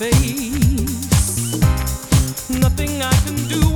face. Nothing I can do.